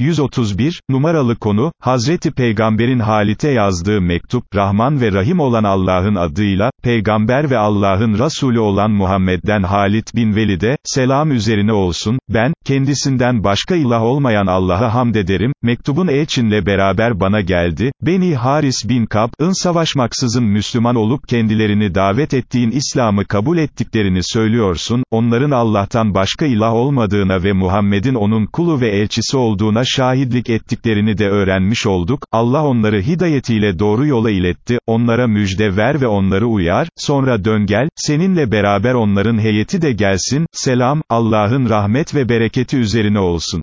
131, numaralı konu, Hazreti Peygamber'in Halit'e yazdığı mektup, Rahman ve Rahim olan Allah'ın adıyla, Peygamber ve Allah'ın Resulü olan Muhammed'den Halit bin Velid'e, selam üzerine olsun, ben, kendisinden başka ilah olmayan Allah'a hamd ederim, mektubun elçinle beraber bana geldi, Beni Haris bin Kab'ın savaşmaksızın Müslüman olup kendilerini davet ettiğin İslam'ı kabul ettiklerini söylüyorsun, onların Allah'tan başka ilah olmadığına ve Muhammed'in onun kulu ve elçisi olduğuna şahitlik ettiklerini de öğrenmiş olduk, Allah onları hidayetiyle doğru yola iletti, onlara müjde ver ve onları uyar, sonra dön gel, seninle beraber onların heyeti de gelsin, selam, Allah'ın rahmet ve bereketi üzerine olsun.